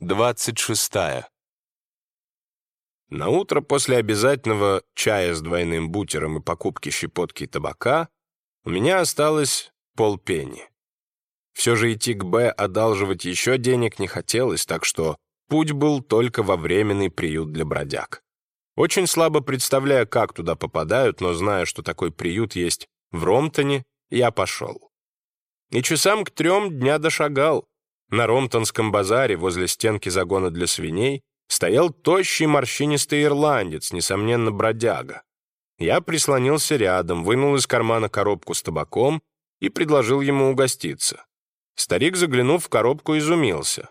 26. На утро после обязательного чая с двойным бутером и покупки щепотки табака у меня осталось полпенни. Все же идти к Б одалживать еще денег не хотелось, так что путь был только во временный приют для бродяг. Очень слабо представляя, как туда попадают, но зная, что такой приют есть в Ромтоне, я пошел. И часам к трем дня дошагал, на Ромтонском базаре возле стенки загона для свиней стоял тощий морщинистый ирландец, несомненно, бродяга. Я прислонился рядом, вынул из кармана коробку с табаком и предложил ему угоститься. Старик, заглянув в коробку, изумился.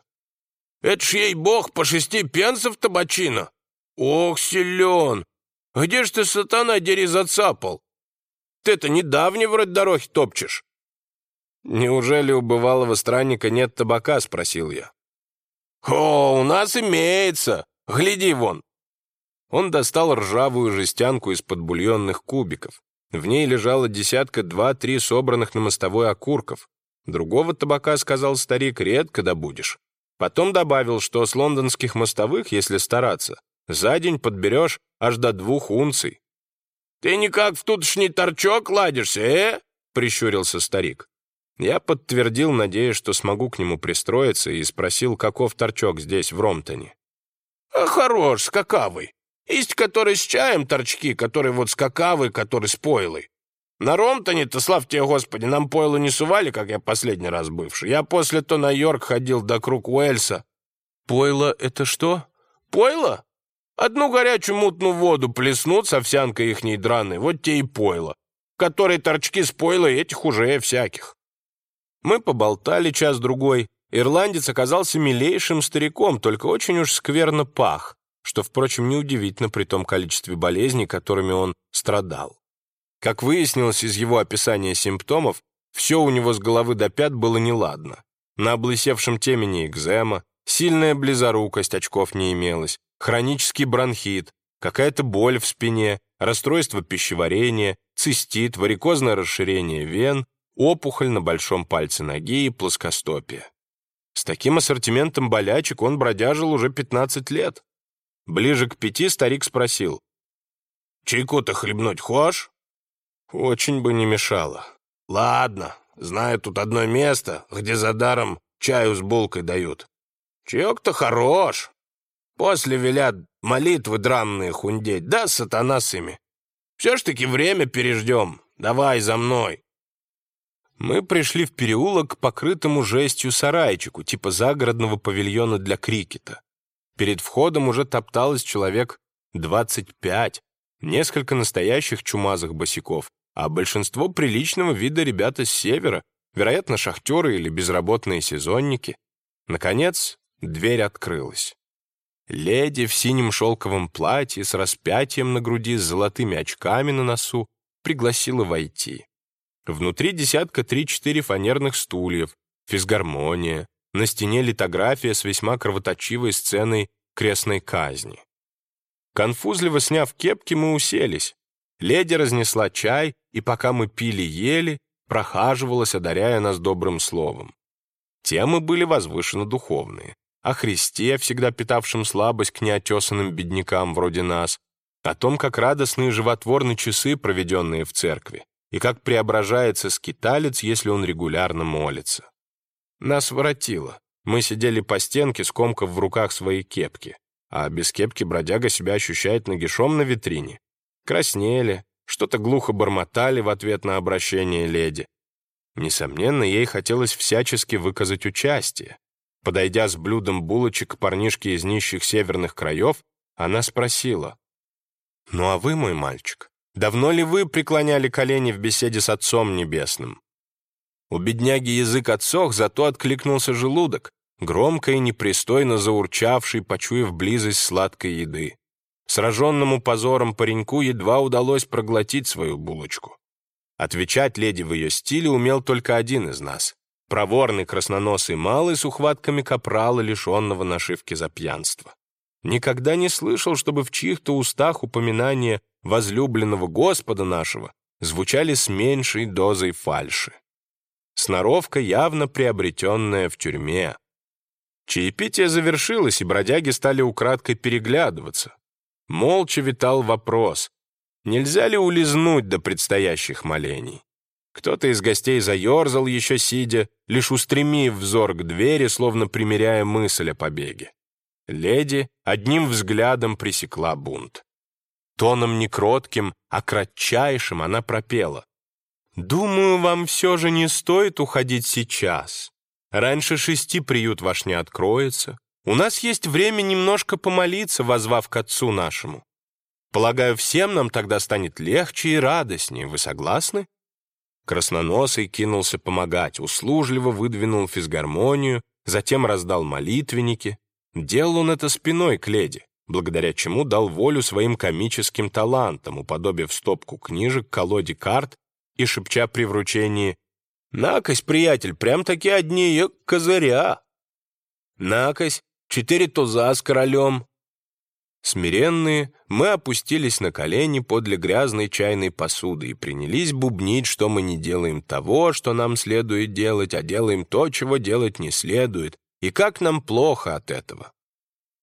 «Это ж ей-бог по шести пенсов табачина! Ох, силен! Где ж ты, сатана, дери, зацапал? Ты-то недавний вроде дороги топчешь!» «Неужели у бывалого странника нет табака?» — спросил я. «О, у нас имеется! Гляди вон!» Он достал ржавую жестянку из-под бульонных кубиков. В ней лежало десятка два-три собранных на мостовой окурков. Другого табака, сказал старик, редко добудешь. Потом добавил, что с лондонских мостовых, если стараться, за день подберешь аж до двух унций. «Ты никак в тутошний торчок ладишься, э?» — прищурился старик. Я подтвердил, надеясь, что смогу к нему пристроиться, и спросил, каков торчок здесь, в Ромтоне. «А хорош, с какавой. Есть который с чаем торчки, который вот с какавой, который с пойлой. На Ромтоне-то, слав тебе, Господи, нам пойло не сували, как я последний раз бывший. Я после то на Йорк ходил до круг Уэльса». «Пойло — это что?» «Пойло? Одну горячую мутную воду плеснут с овсянкой ихней драной, вот те и пойло. Которые торчки с пойлой, этих уже всяких». Мы поболтали час-другой. Ирландец оказался милейшим стариком, только очень уж скверно пах, что, впрочем, неудивительно при том количестве болезней, которыми он страдал. Как выяснилось из его описания симптомов, все у него с головы до пят было неладно. На облысевшем темени экзема, сильная близорукость, очков не имелось, хронический бронхит, какая-то боль в спине, расстройство пищеварения, цистит, варикозное расширение вен, опухоль на большом пальце ноги и плоскостопие. С таким ассортиментом болячек он бродяжил уже 15 лет. Ближе к пяти старик спросил. «Чайку-то хлебнуть хочешь?» «Очень бы не мешало». «Ладно, знаю тут одно место, где за даром чаю с булкой дают. Чаек-то хорош. После велят молитвы драмные хундеть, да сатана с ими. Все ж таки время переждем. Давай за мной». Мы пришли в переулок к покрытому жестью сарайчику, типа загородного павильона для крикета. Перед входом уже топталось человек 25, несколько настоящих чумазых босиков, а большинство приличного вида ребята с севера, вероятно, шахтеры или безработные сезонники. Наконец, дверь открылась. Леди в синем шелковом платье с распятием на груди с золотыми очками на носу пригласила войти. Внутри десятка три-четыре фанерных стульев, физгармония, на стене литография с весьма кровоточивой сценой крестной казни. Конфузливо сняв кепки, мы уселись. Леди разнесла чай, и пока мы пили-ели, прохаживалась, одаряя нас добрым словом. Темы были возвышенно духовные. О Христе, всегда питавшем слабость к неотесанным беднякам вроде нас, о том, как радостные животворны часы, проведенные в церкви, и как преображается скиталец, если он регулярно молится. Нас воротило. Мы сидели по стенке, скомкав в руках свои кепки, а без кепки бродяга себя ощущает нагишом на витрине. Краснели, что-то глухо бормотали в ответ на обращение леди. Несомненно, ей хотелось всячески выказать участие. Подойдя с блюдом булочек к парнишке из нищих северных краев, она спросила, «Ну а вы, мой мальчик, Давно ли вы преклоняли колени в беседе с Отцом Небесным? У бедняги язык отсох, зато откликнулся желудок, громко и непристойно заурчавший, почуяв близость сладкой еды. Сраженному позором пареньку едва удалось проглотить свою булочку. Отвечать леди в ее стиле умел только один из нас. Проворный красноносый малый с ухватками капрала, лишенного нашивки за пьянство. Никогда не слышал, чтобы в чьих-то устах упоминание возлюбленного Господа нашего звучали с меньшей дозой фальши. Сноровка, явно приобретенная в тюрьме. Чаепитие завершилось, и бродяги стали украдкой переглядываться. Молча витал вопрос, нельзя ли улизнуть до предстоящих молений. Кто-то из гостей заерзал, еще сидя, лишь устремив взор к двери, словно примеряя мысль о побеге. Леди одним взглядом пресекла бунт. Тоном не кротким, а кратчайшим она пропела. «Думаю, вам все же не стоит уходить сейчас. Раньше шести приют ваш не откроется. У нас есть время немножко помолиться, возвав к Отцу нашему. Полагаю, всем нам тогда станет легче и радостнее. Вы согласны?» Красноносый кинулся помогать, услужливо выдвинул физгармонию, затем раздал молитвенники. Делал он это спиной к леди, благодаря чему дал волю своим комическим талантам, уподобив стопку книжек, колоде карт и шепча при вручении «Накось, приятель, прям-таки одни ее козыря!» «Накось, четыре туза с королем, Смиренные, мы опустились на колени подле грязной чайной посуды и принялись бубнить, что мы не делаем того, что нам следует делать, а делаем то, чего делать не следует, и как нам плохо от этого.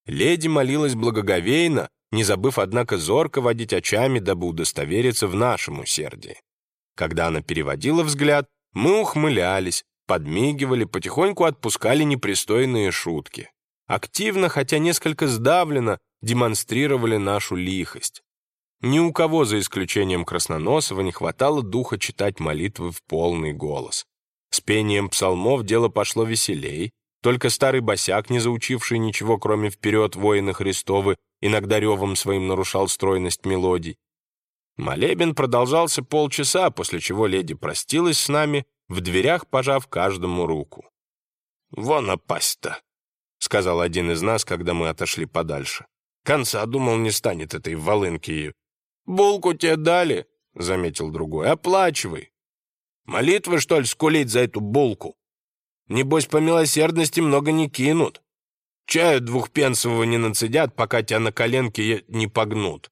Леди молилась благоговейно, не забыв, однако, зорко водить очами, дабы удостовериться в нашем усердии. Когда она переводила взгляд, мы ухмылялись, подмигивали, потихоньку отпускали непристойные шутки. Активно, хотя несколько сдавленно, демонстрировали нашу лихость. Ни у кого, за исключением Красноносова, не хватало духа читать молитвы в полный голос. С пением псалмов дело пошло веселей, только старый босяк, не заучивший ничего, кроме «Вперед, воины Христовы», иногда ревом своим нарушал стройность мелодий. Молебен продолжался полчаса, после чего леди простилась с нами, в дверях пожав каждому руку. «Вон опасть-то», — сказал один из нас, когда мы отошли подальше. Конца, думал, не станет этой волынки. «Булку тебе дали», — заметил другой, — «оплачивай». «Молитвы, что ли, скулить за эту булку? Небось, по милосердности много не кинут. Чаю двухпенсового не нацедят, пока тебя на коленке не погнут».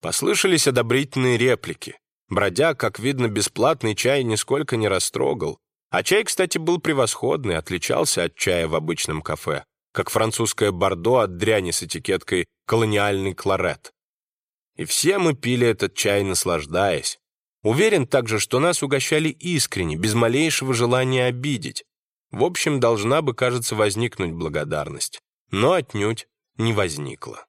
Послышались одобрительные реплики. Бродяг, как видно, бесплатный чай нисколько не растрогал. А чай, кстати, был превосходный, отличался от чая в обычном кафе как французское бордо от дряни с этикеткой «колониальный кларет». И все мы пили этот чай, наслаждаясь. Уверен также, что нас угощали искренне, без малейшего желания обидеть. В общем, должна бы, кажется, возникнуть благодарность. Но отнюдь не возникла.